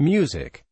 Music